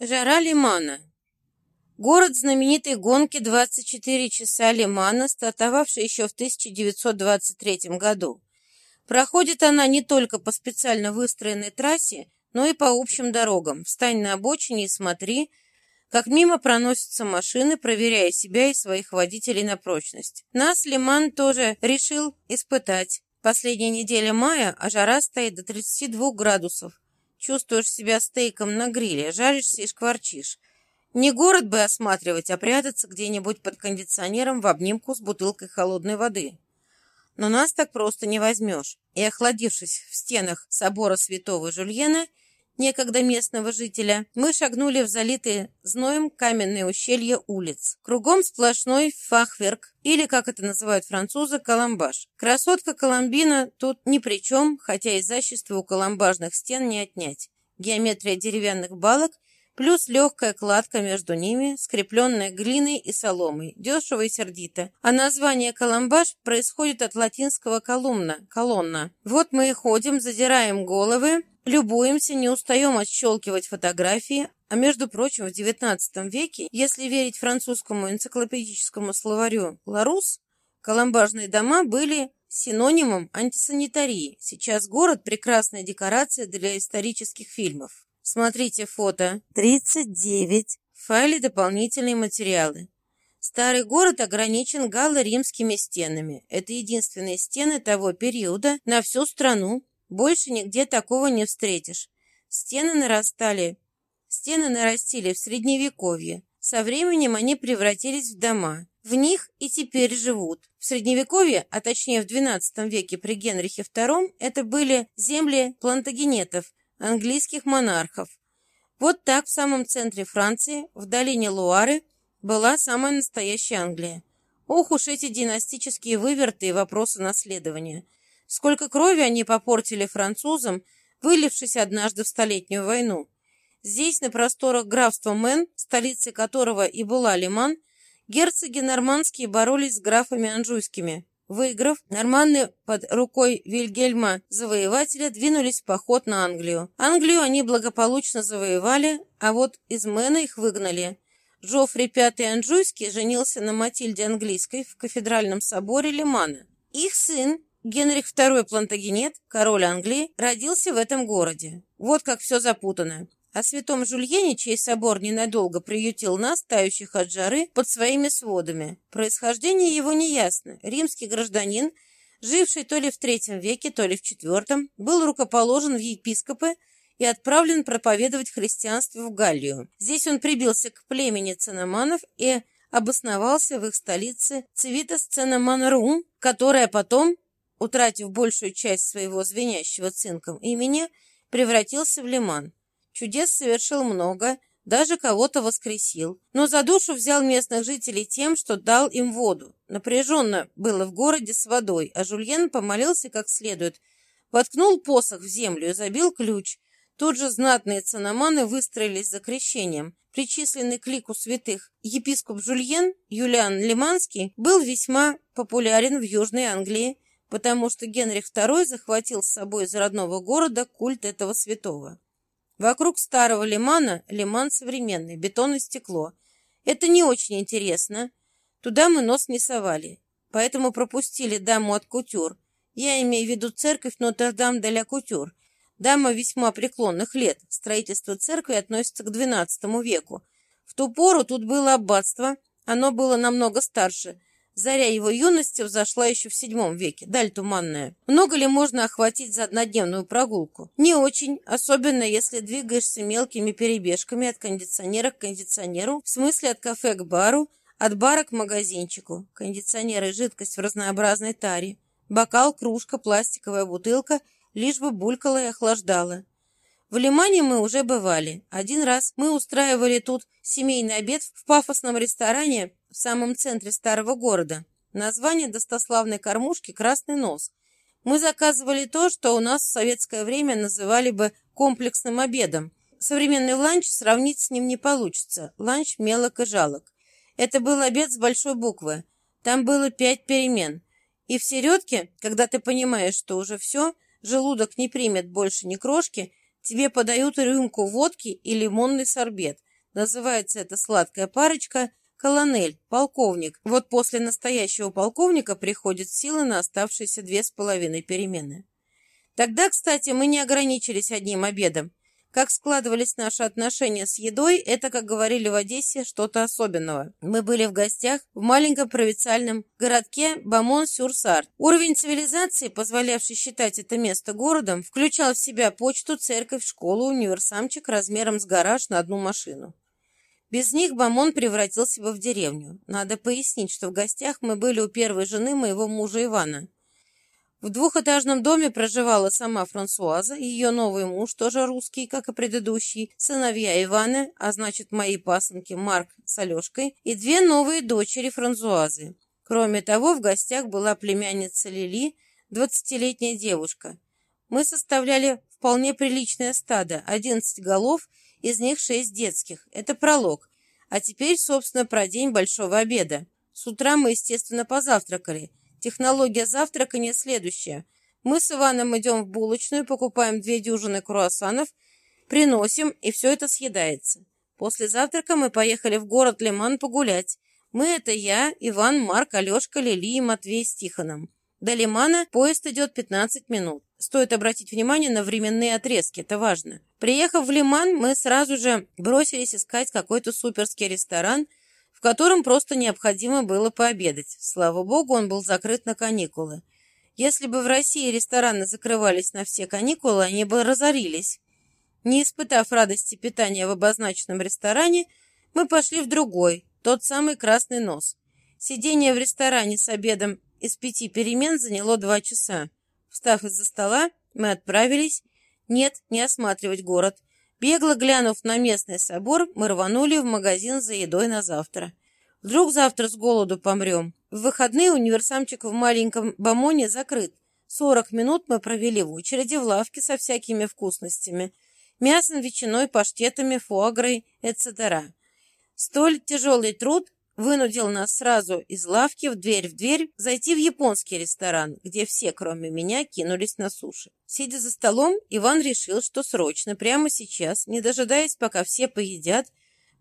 Жара Лимана. Город знаменитой гонки «24 часа Лимана», стартовавший еще в 1923 году. Проходит она не только по специально выстроенной трассе, но и по общим дорогам. Встань на обочине и смотри, как мимо проносятся машины, проверяя себя и своих водителей на прочность. Нас Лиман тоже решил испытать. Последняя неделя мая, а жара стоит до 32 градусов. Чувствуешь себя стейком на гриле, жаришься и шкварчишь. Не город бы осматривать, а прятаться где-нибудь под кондиционером в обнимку с бутылкой холодной воды. Но нас так просто не возьмешь. И, охладившись в стенах собора святого Жульена, некогда местного жителя, мы шагнули в залитые зноем каменные ущелья улиц. Кругом сплошной фахверк, или, как это называют французы, каламбаш. Красотка Коломбина тут ни при чем, хотя изящество у каламбажных стен не отнять. Геометрия деревянных балок плюс легкая кладка между ними, скрепленная глиной и соломой, дешево и сердито. А название «Коломбаш» происходит от латинского «колумна» – «колонна». Вот мы и ходим, задираем головы, Любуемся, не устаем отщелкивать фотографии, а между прочим, в XIX веке, если верить французскому энциклопедическому словарю «Ларус», коломбажные дома были синонимом антисанитарии. Сейчас город – прекрасная декорация для исторических фильмов. Смотрите фото 39. В файле дополнительные материалы. Старый город ограничен галло-римскими стенами. Это единственные стены того периода на всю страну, больше нигде такого не встретишь. Стены нарастали, стены нарастили в Средневековье. Со временем они превратились в дома. В них и теперь живут. В Средневековье, а точнее в XII веке при Генрихе II, это были земли плантагенетов, английских монархов. Вот так в самом центре Франции, в долине Луары, была самая настоящая Англия. Ох уж эти династические выверты и вопросы наследования. Сколько крови они попортили французам, вылившись однажды в Столетнюю войну. Здесь, на просторах графства Мэн, столицей которого и была Лиман, герцоги нормандские боролись с графами анжуйскими. Выиграв, норманны под рукой Вильгельма Завоевателя двинулись в поход на Англию. Англию они благополучно завоевали, а вот из Мэна их выгнали. Жофри V Анжуйский женился на Матильде Английской в кафедральном соборе Лимана. Их сын, Генрих II Плантагенет, король Англии, родился в этом городе. Вот как все запутано. О святом Жульене, чей собор ненадолго приютил нас, тающих от жары, под своими сводами. Происхождение его неясно. Римский гражданин, живший то ли в III веке, то ли в IV, был рукоположен в епископы и отправлен проповедовать христианство в Галлию. Здесь он прибился к племени цинаманов и обосновался в их столице Цивитас Цинаманрум, которая потом утратив большую часть своего звенящего цинком имени, превратился в лиман. Чудес совершил много, даже кого-то воскресил, но за душу взял местных жителей тем, что дал им воду. Напряженно было в городе с водой, а Жульен помолился как следует, воткнул посох в землю и забил ключ. Тут же знатные цинаманы выстроились за крещением. Причисленный к лику святых епископ Жульен, Юлиан Лиманский, был весьма популярен в Южной Англии, потому что Генрих II захватил с собой из родного города культ этого святого. Вокруг старого лимана лиман современный, бетон и стекло. Это не очень интересно. Туда мы нос не совали, поэтому пропустили даму от кутюр. Я имею в виду церковь Нотр-Дам-де-ля Кутюр. Дама весьма преклонных лет. Строительство церкви относится к XII веку. В ту пору тут было аббатство, оно было намного старше – Заря его юности взошла еще в седьмом веке, даль туманная. Много ли можно охватить за однодневную прогулку? Не очень, особенно если двигаешься мелкими перебежками от кондиционера к кондиционеру, в смысле от кафе к бару, от бара к магазинчику. Кондиционер и жидкость в разнообразной таре. Бокал, кружка, пластиковая бутылка, лишь бы булькала и охлаждала. В Лимане мы уже бывали. Один раз мы устраивали тут семейный обед в пафосном ресторане в самом центре старого города. Название достославной кормушки «Красный нос». Мы заказывали то, что у нас в советское время называли бы комплексным обедом. Современный ланч сравнить с ним не получится. Ланч мелок и жалок. Это был обед с большой буквы. Там было пять перемен. И в середке, когда ты понимаешь, что уже все, желудок не примет больше ни крошки, тебе подают рюмку водки и лимонный сорбет. Называется эта сладкая парочка «Колонель», «Полковник». Вот после настоящего полковника приходят силы на оставшиеся две с половиной перемены. Тогда, кстати, мы не ограничились одним обедом. Как складывались наши отношения с едой, это, как говорили в Одессе, что-то особенного. Мы были в гостях в маленьком провинциальном городке Бамон-Сюрсар. Уровень цивилизации, позволявший считать это место городом, включал в себя почту, церковь, школу, универсамчик размером с гараж на одну машину. Без них Бамон превратился бы в деревню. Надо пояснить, что в гостях мы были у первой жены моего мужа Ивана. В двухэтажном доме проживала сама Франсуаза, ее новый муж, тоже русский, как и предыдущий, сыновья Ивана, а значит мои пасынки Марк с Алешкой, и две новые дочери Франсуазы. Кроме того, в гостях была племянница Лили, двадцатилетняя девушка. Мы составляли вполне приличное стадо, одиннадцать голов, из них шесть детских. Это пролог. А теперь, собственно, про день большого обеда. С утра мы, естественно, позавтракали – Технология завтракания следующая. Мы с Иваном идем в булочную, покупаем две дюжины круассанов, приносим, и все это съедается. После завтрака мы поехали в город Лиман погулять. Мы — это я, Иван, Марк, Алешка, Лили и Матвей с Тихоном. До Лимана поезд идет 15 минут. Стоит обратить внимание на временные отрезки, это важно. Приехав в Лиман, мы сразу же бросились искать какой-то суперский ресторан — котором просто необходимо было пообедать. Слава богу, он был закрыт на каникулы. Если бы в России рестораны закрывались на все каникулы, они бы разорились. Не испытав радости питания в обозначенном ресторане, мы пошли в другой, тот самый «Красный нос». Сидение в ресторане с обедом из пяти перемен заняло два часа. Встав из-за стола, мы отправились, нет, не осматривать город, Бегло глянув на местный собор, мы рванули в магазин за едой на завтра. Вдруг завтра с голоду помрем. В выходные универсамчик в маленьком Бамоне закрыт. Сорок минут мы провели в очереди в лавке со всякими вкусностями. Мясом, ветчиной, паштетами, фуагрой, etc. Столь тяжелый труд вынудил нас сразу из лавки в дверь в дверь зайти в японский ресторан, где все, кроме меня, кинулись на суши. Сидя за столом, Иван решил, что срочно, прямо сейчас, не дожидаясь, пока все поедят,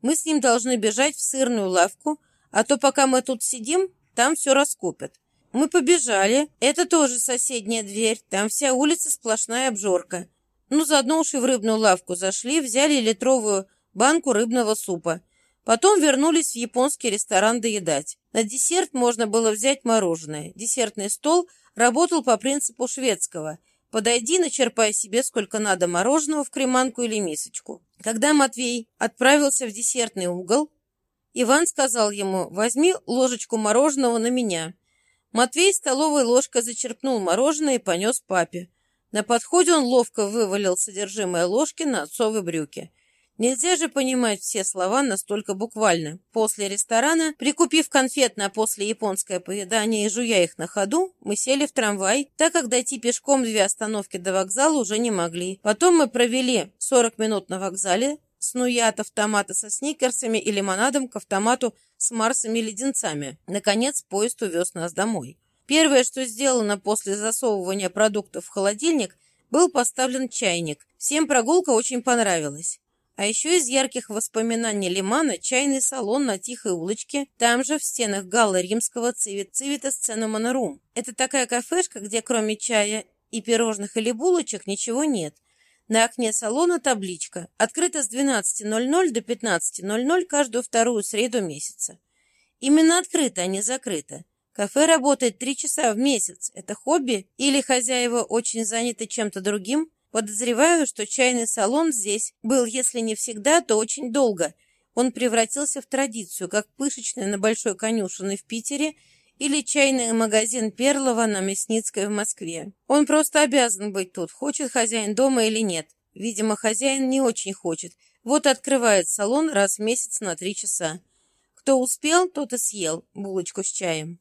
мы с ним должны бежать в сырную лавку, а то пока мы тут сидим, там все раскупят. Мы побежали, это тоже соседняя дверь, там вся улица сплошная обжорка. Ну, заодно уж и в рыбную лавку зашли, взяли литровую банку рыбного супа. Потом вернулись в японский ресторан доедать. На десерт можно было взять мороженое. Десертный стол работал по принципу шведского. Подойди, начерпай себе сколько надо мороженого в креманку или мисочку. Когда Матвей отправился в десертный угол, Иван сказал ему, возьми ложечку мороженого на меня. Матвей столовой ложкой зачерпнул мороженое и понес папе. На подходе он ловко вывалил содержимое ложки на отцовы брюки. Нельзя же понимать все слова настолько буквально. После ресторана, прикупив конфет на после японское поедание и жуя их на ходу, мы сели в трамвай, так как дойти пешком две остановки до вокзала уже не могли. Потом мы провели 40 минут на вокзале, снуя от автомата со сникерсами и лимонадом к автомату с марсами и леденцами. Наконец, поезд увез нас домой. Первое, что сделано после засовывания продуктов в холодильник, был поставлен чайник. Всем прогулка очень понравилась. А еще из ярких воспоминаний Лимана чайный салон на тихой улочке, там же в стенах Галла Римского цивит цивита сцена Монорум. Это такая кафешка, где кроме чая и пирожных или булочек ничего нет. На окне салона табличка «Открыто с 12.00 до 15.00 каждую вторую среду месяца». Именно открыто, а не закрыто. Кафе работает три часа в месяц. Это хобби? Или хозяева очень заняты чем-то другим? Подозреваю, что чайный салон здесь был, если не всегда, то очень долго. Он превратился в традицию, как пышечная на Большой конюшиной в Питере или чайный магазин Перлова на Мясницкой в Москве. Он просто обязан быть тут, хочет хозяин дома или нет. Видимо, хозяин не очень хочет. Вот открывает салон раз в месяц на три часа. Кто успел, тот и съел булочку с чаем.